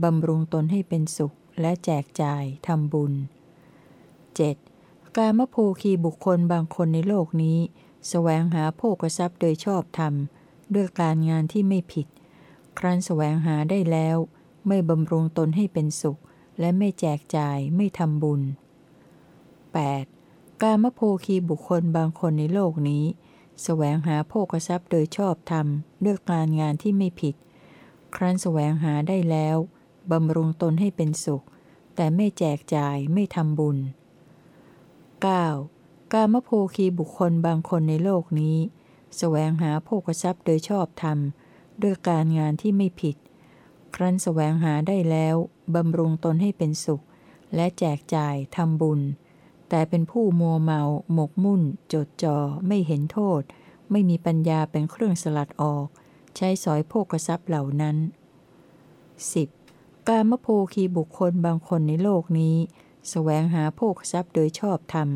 บำรุงตนให้เป็นสุขและแจกจ่ายทำบุญ 7. การมโภคีบุคคลบางคนในโลกนี้สแสวงหาโภกทรัพย์โดยชอบธรรม ด้วยการงานที่ไม่ผิด ครั้นแสวงหาได้แล้ว ไม่บำรุงตนให้เป็นสุข และไม่แจกจ่ายไม่ทำบุญ 8. การมโภคีบุคคลบางคนในโลกนี้สแสวงหาโภกทรัพย์โดยชอบธรรม ด้วยการงานที่ไม่ผิด ครั้นแสวงหาได้แล้วบำรุงตนให้เป็นสุข แต่ไม่แจกจ่ายไม่ทำบุญ 9. การมโภคีบุคคลบางคนในโลกนี้สแสวงหาโภกทรัพย์โดยชอบธรรม ด้วยการงานที่ไม่ผิด ครั้นแสวงหาได้แล้วบำรุงตนให้เป็นสุข และแจกจ่ายทำบุญ แต่เป็นผู้มัวเมาหมกมุ่น จดจอ่อไม่เห็นโทษ ไม่มีปัญญาเป็นเครื่องสลัดออก ใช้สอยโภกทรัพย์เหล่านั้น 10. การมโภคีบุคคลบางคนในโลกนี้ส แสวงหาโภคทรัพย์โดยชอบธรรม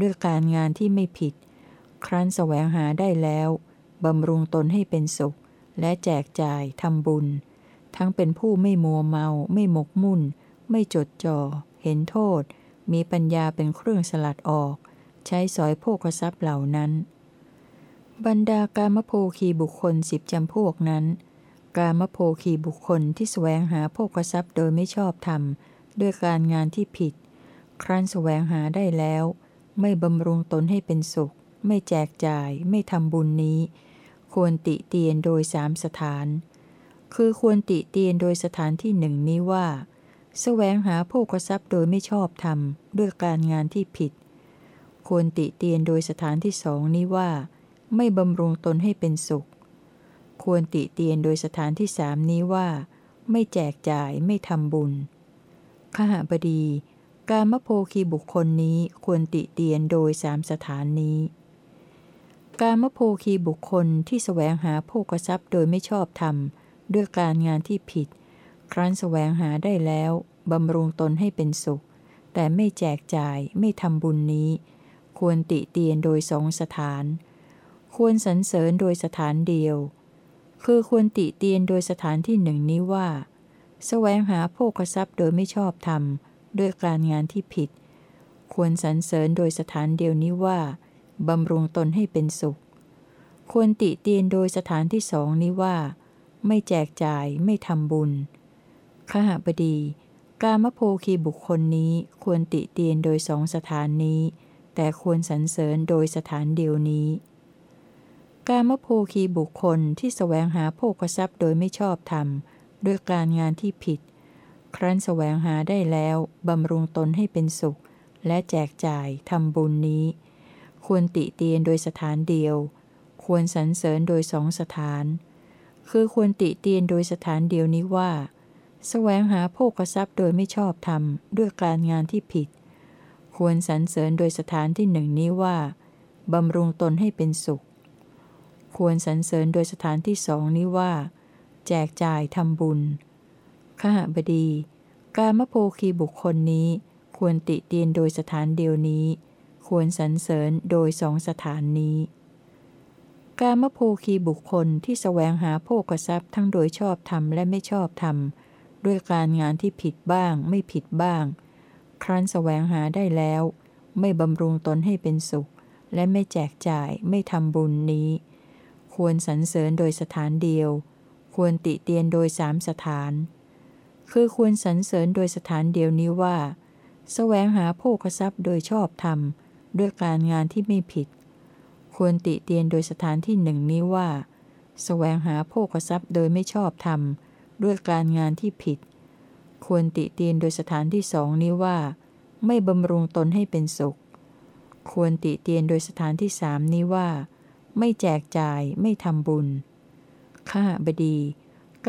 ด้วยการงานที่ไม่ผิด ครั้นแสวงหาได้แล้ว บำรุงตนให้เป็นสุข และแจกจ่ายทำบุญ ทั้งเป็นผู้ไม่มัวเมา ไม่หมกมุ่น ไม่จดจ่อ เห็นโทษ มีปัญญาเป็นเครื่องสลัดออก ใช้สอยโภคทรัพย์เหล่านั้น บรรดาการมโภคีบุคคลสิบจำพวกนั้น การมโภคีบุคคลที่แสวงหาโภคทรัพย์โดยไม่ชอบธรรมด้วยการงานที่ผิด ครั้นแสวงหาได้แล้ว ไม่บำรุงตนให้เป็นสุข ไม่แจกจ่าย ไม่ทำบุญนี้ ควรติเตียนโดยสามสถาน คือควรติเตียนโดยสถานที่หนึ่งนี้ว่าสแสวงหาโภคทรัพย์โดยไม่ชอบธรรมด้วยการงานที่ผิด ควรติเตียนโดยสถานที่สองนี้ว่า ไม่บำรุงตนให้เป็นสุข ควรติเตียนโดยสถานที่สามนี้ว่า ไม่แจกจ่ายไม่ทำบุญขหบดี การมโภคีบุคคลนี้ควรติเตียนโดยสามสถานนี้ การมโภคีบุคคลที่สแสวงหาโภกทรัพย์โดยไม่ชอบธรรม ด้วยการงานที่ผิด ครั้นแสวงหาได้แล้วบำรุงตนให้เป็นสุข แต่ไม่แจกจ่ายไม่ทำบุญนี้ ควรติเตียนโดยสองสถาน ควรสรรเสริญโดยสถานเดียว คือควรติเตียนโดยสถานที่หนึ่งนี้ว่าสแสวงหาโภกทรัพย์โดยไม่ชอบธรรม ด้วยการงานที่ผิด ควรสรรเสริญโดยสถานเดียวนี้ว่าบำรุงตนให้เป็นสุข ควรติเตียนโดยสถานที่สองนี้ว่า ไม่แจกจ่ายไม่ทำบุญขหบดี กามโภคีบุคคลนี้ควรติเตียนโดยสองสถานนี้ แต่ควรสรรเสริญโดยสถานเดียวนี้ กามโภคีบุคคลที่สแสวงหาโภคทรัพย์โดยไม่ชอบธรรมด้วยการงานที่ผิด ครั้นแสวงหาได้แล้ว บำรุงตนให้เป็นสุข และแจกจ่ายทำบุญนี้ ควรติเตียนโดยสถานเดียว ควรสรรเสริญโดยสองสถาน คือควรติเตียนโดยสถานเดียวนี้ว่าสแสวงหาโภคทรัพย์โดยไม่ชอบธรรมด้วยการงานที่ผิด ควรสรรเสริญโดยสถานที่หนึ่งนี้ว่าบำรุงตนให้เป็นสุข ควรสรรเสริญโดยสถานที่สองนี้ว่า แจกจ่ายทำบุญ ขหบดี การมโภคีบุคคลนี้ ควรติเตียนโดยสถานเดียวนี้ ควรสรรเสริญโดยสองสถานนี้ การมโภคีบุคคลที่สแสวงหาโภกทรัพย์ทั้งโดยชอบธรรมและไม่ชอบธรรม ด้วยการงานที่ผิดบ้าง ไม่ผิดบ้าง ครั้นสแสวงหาได้แล้ว ไม่บำรุงตนให้เป็นสุข และไม่แจกจ่ายไม่ทำบุญนี้ ควรสรรเสริญโดยสถานเดียว ควรติเตียนโดยสามสถาน คือควรสรรเสริญโดยสถานเดียวนี้ว่าสแสวงหาโภคทรัพย์โดยชอบธรรม ด้วยการงานที่ไม่ผิด ควรติเตียนโดยสถานที่หนึ่งนี้ว่าสแสวงหาโภคทรัพย์โดยไม่ชอบธรรม ด้วยการงานที่ผิด ควรติเตียนโดยสถานที่สองนี้ว่า ไม่บำรุงตนให้เป็นสุข ควรติเตียนโดยสถานที่สามนี้ว่า ไม่แจกจ่ายไม่ทำบุญข้าบดี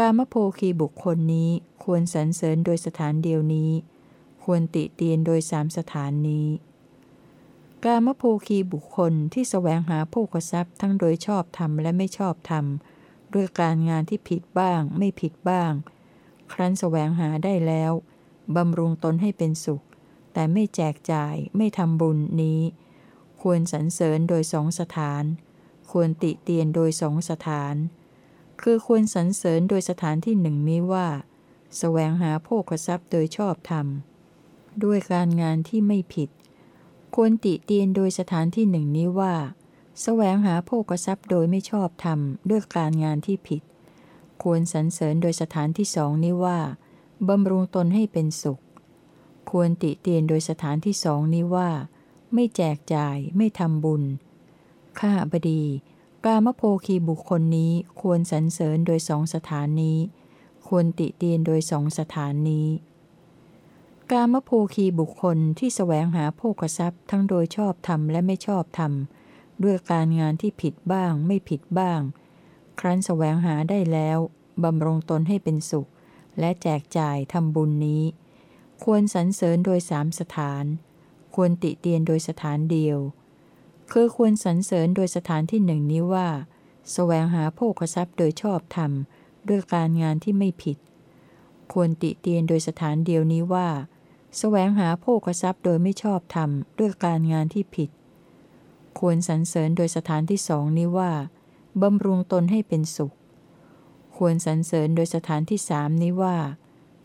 การมโภคีบุคคลนี้ควรสรรเสริญโดยสถานเดียวนี้ ควรติเตียนโดยสามสถานนี้ การมโภคีบุคคลที่สแสวงหาโภคทรัพย์ทั้งโดยชอบธรรมและไม่ชอบธรรมด้วยการงานที่ผิดบ้างไม่ผิดบ้าง ครั้นสแสวงหาได้แล้วบำรุงตนให้เป็นสุข แต่ไม่แจกจ่ายไม่ทำบุญนี้ ควรสรรเสริญโดยสองสถาน ควรติเตียนโดยสองสถาน คือควรสรรเสริญโดยสถานที่หนึ่งนี้ว่าสแสวงหาโภคทรัพย์โดยชอบธรรม ด้วยการงานที่ไม่ผิด ควรติเตียนโดยสถานที่หนึ่งนี้ว่าสแสวงหาโภคทรัพย์โดยไม่ชอบธรรม ด้วยการงานที่ผิด ควรสรรเสริญโดยสถานที่สองนี้ว่าบำรุงตนให้เป็นสุข ควรติเตียนโดยสถานที่สองนี้ว่า ไม่แจกจ่ายไม่ทำบุญ ข้าบดี กามโภคีบุคคลนี้ควรสรรเสริญโดยสองสถานนี้ ควรติเตียนโดยสองสถานนี้ กามโภคีบุคคลที่สแสวงหาโภคทรัพย์ทั้งโดยชอบธรรมและไม่ชอบธรรม ด้วยการงานที่ผิดบ้างไม่ผิดบ้าง ครั้นสแสวงหาได้แล้วบำรงตนให้เป็นสุข และแจกจ่ายทำบุญนี้ ควรสรรเสริญโดยสามสถาน ควรติเตียนโดยสถานเดียว คือควรสรรเสริญโดยสถานที่หนึ่งนี้ว่าสแสวงหาโภคทรัพย์โดยชอบธรรม ด้วยการงานที่ไม่ผิด ควรติเตียนโดยสถานเดียวนี้ว่าสแสวงหาโภคทรัพย์โดยไม่ชอบธรรม ด้วยการงานที่ผิด ควรสรรเสริญโดยสถานที่สองนี้ว่าบำรุงตนให้เป็นสุข ควรสรรเสริญโดยสถานที่สามนี้ว่า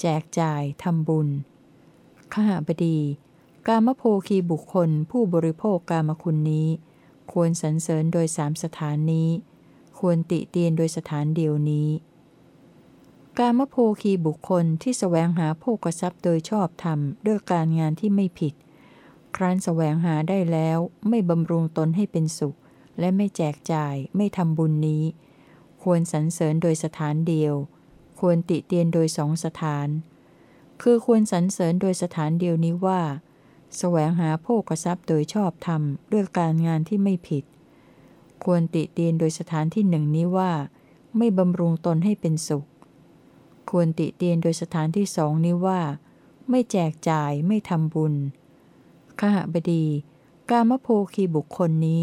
แจกจ่ายทำบุญข้าบดี กามโภคีบุคคลผู้บริโภคกามคุณนี้ ควรสรรเสริญโดยสามสถานนี้ ควรติเตียนโดยสถานเดียวนี้ กามโภคีบุคคลที่สแสวงหาโภกทรัพย์โดยชอบธรรมด้วยการงานที่ไม่ผิด ครั้นสแสวงหาได้แล้วไม่บำรุงตนให้เป็นสุข และไม่แจกจ่ายไม่ทำบุญนี้ ควรสรรเสริญโดยสถานเดียว ควรติเตียนโดยสองสถาน คือควรสรรเสริญโดยสถานเดียวนี้ว่า แสวงหาโภคทรัพย์โดยชอบธรรมด้วยการงานที่ไม่ผิด ควรติเตียนโดยสถานที่หนึ่งนี้ว่า ไม่บำรุงตนให้เป็นสุข ควรติเตียนโดยสถานที่สองนี้ว่า ไม่แจกจ่ายไม่ทำบุญขหบดี กามโภคีบุคคลนี้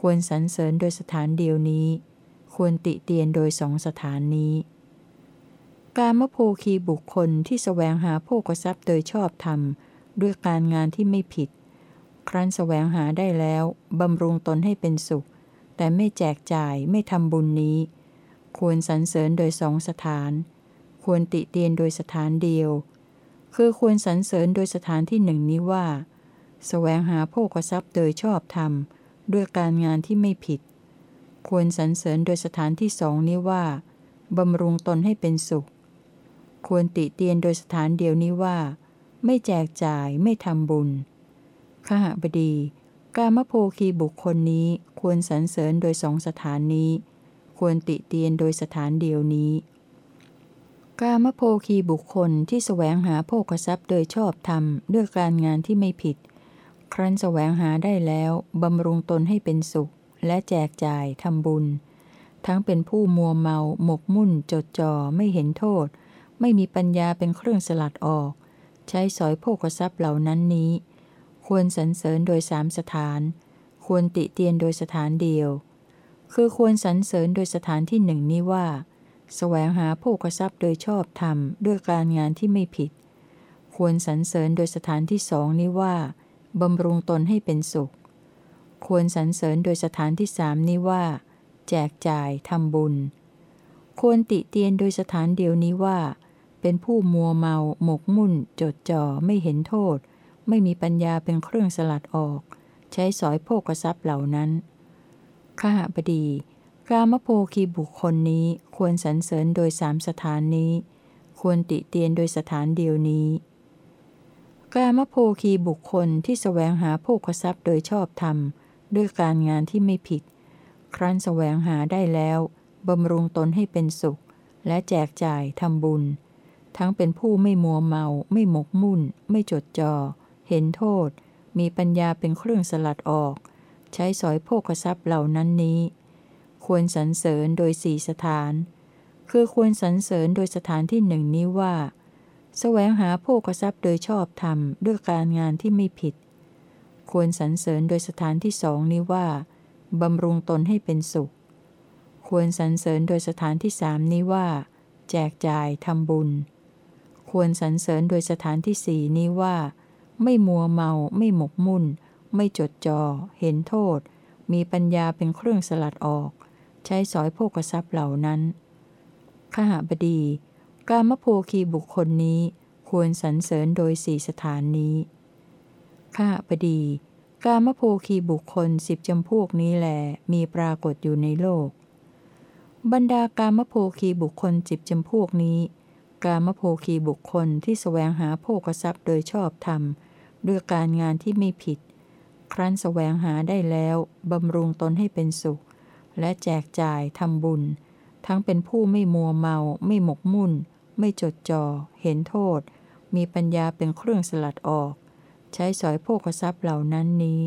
ควรสรรเสริญโดยสถานเดียวนี้ ควรติเตียนโดยสองสถานนี้ การมโภคีบุคคลที่สแสวงหาโภกทรัพย์โดยชอบธรรม ด้วยการงานที่ไม่ผิด ครั้นสแสวงหาได้แล้วบำรุงตนให้เป็นสุข แต่ไม่แจกจ่ายไม่ทำบุญนี้ ควรสรรเสริญโดยสองสถาน ควรติเตียนโดยสถานเดียว คือควรสรรเสริญโดยสถานที่หนึ่งนี้ว่าสแสวงหาโภกทรัพย์โดยชอบธรรม ด้วยการงานที่ไม่ผิด ควรสรรเสริญโดยสถานที่สองนี้ว่าบำรุงตนให้เป็นสุข ควรติเตียนโดยสถานเดียวนี้ว่า ไม่แจกจ่ายไม่ทำบุญขหบดี กามโภคีบุคคลนี้ควรสรรเสริญโดยสองสถานนี้ ควรติเตียนโดยสถานเดียวนี้ กามโภคีบุคคลที่สแสวงหาโภคทรัพย์โดยชอบธรรมด้วยการงานที่ไม่ผิด ครั้นสแสวงหาได้แล้วบำรุงตนให้เป็นสุข และแจกจ่ายทำบุญ ทั้งเป็นผู้มัวเมา หมกมุ่น จดจ่อไม่เห็นโทษ ไม่มีปัญญาเป็นเครื่องสลัดออก ใช้สอยโภกทรัพย์เหล่านั้นนี้ ควรสรรเสริญโดยสามสถาน ควรติเตียนโดยสถานเดียว คือควรสรรเสริญโดยสถานที่หนึ่งนี้ว่าสแสวงหาโภกทรัพย์โดยชอบธรรมด้วยการงานที่ไม่ผิด ควรสรรเสริญโดยสถานที่สองนี้ว่าบำรุงตนให้เป็นสุข ควรสรรเสริญโดยสถานที่สามนี้ว่า แจกจ่ายทำบุญ ควรติเตียนโดยสถานเดียวนี้ว่า เป็นผู้มัวเมาหมกมุ่น จดจ่อไม่เห็นโทษ ไม่มีปัญญาเป็นเครื่องสลัดออก ใช้สอยโภกทรัพย์เหล่านั้นข้าบดีกามโภคีบุคคลนี้ควรสรรเสริญโดยสามสถานนี้ ควรติเตียนโดยสถานเดียวนี้กามโภคีบุคคลที่สแสวงหาโภคทรัพย์โดยชอบธรรม ด้วยการงานที่ไม่ผิด ครั้นแสวงหาได้แล้ว บำรุงตนให้เป็นสุข และแจกจ่ายทำบุญ ทั้งเป็นผู้ไม่มัวเมา ไม่หมกมุ่น ไม่จดจอ่อ เห็นโทษ มีปัญญาเป็นเครื่องสลัดออก ใช้สอยโภคทรัพย์เหล่านั้นนี้ ควรสรรเสริญโดยสี่สถาน คือควรสรรเสริญโดยสถานที่หนึ่งนี้ว่าสแสวงหาโภคทรัพย์โดยชอบธรรมด้วยการงานที่ไม่ผิด ควรสรรเสริญโดยสถานที่สองนี้ว่าบำรุงตนให้เป็นสุข ควรสรรเสริญโดยสถานที่สามนี้ว่า แจกจ่ายทำบุญ ควรสรรเสริญโดยสถานที่สี่นี้ว่า ไม่มัวเมา ไม่หมกมุ่น ไม่จดจอ่อเห็นโทษ มีปัญญาเป็นเครื่องสลัดออก ใช้สอยโภกทรัพย์เหล่านั้นขหบดี กามโภคีบุคคลนี้ควรสรรเสริญโดยสี่สถานนี้ขหบดี กามโภคีบุคคลสิบจำพวกนี้แหลมีปรากฏอยู่ในโลก บรรดากามโภคีบุคคลสิบจำพวกนี้ กามโภคีบุคคลที่สแสวงหาโภกทรัพย์โดยชอบธรรม ด้วยการงานที่ไม่ผิด ครั้นสแสวงหาได้แล้วบำรุงตนให้เป็นสุข และแจกจ่ายทำบุญ ทั้งเป็นผู้ไม่มัวเมา ไม่หมกมุ่น ไม่จดจอ่อเห็นโทษ มีปัญญาเป็นเครื่องสลัดออก ใช้สอยโภคทรัพย์เหล่านั้นนี้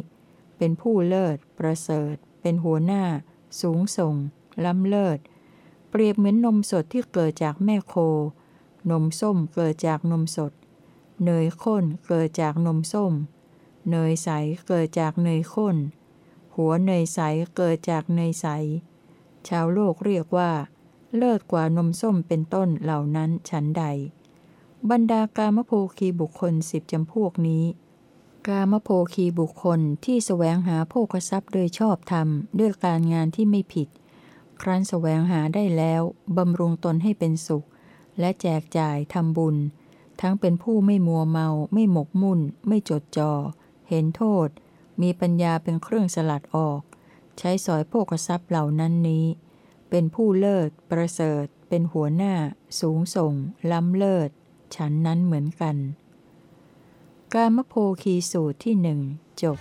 เป็นผู้เลิศ ประเสริฐ เป็นหัวหน้า สูงส่ง ล้ำเลิศ เปรียบเหมือนนมสดที่เกิดจากแม่โค นมส้มเกิดจากนมสด เนยข้นเกิดจากนมส้ม เนยใสเกิดจากเนยข้น หัวเนยใสเกิดจากเนยใส ชาวโลกเรียกว่า เลิศกว่านมส้มเป็นต้นเหล่านั้นฉันใด บรรดากามโภคีบุคคลสิบจำพวกนี้ กามโภคีบุคคลที่แสวงหาโภคทรัพย์โดยชอบธรรมด้วยการงานที่ไม่ผิด ครั้นแสวงหาได้แล้ว บำรุงตนให้เป็นสุข และแจกจ่ายทำบุญ ทั้งเป็นผู้ไม่มัวเมา ไม่หมกมุ่น ไม่จดจอ่อเห็นโทษ มีปัญญาเป็นเครื่องสลัดออก ใช้สอยโภคทรัพย์เหล่านั้นนี้ เป็นผู้เลิศ ประเสริฐ เป็นหัวหน้า สูงส่ง ล้ำเลิศ ฉันนั้นเหมือนกัน การมโพคีสูตรที่หนึ่งจบ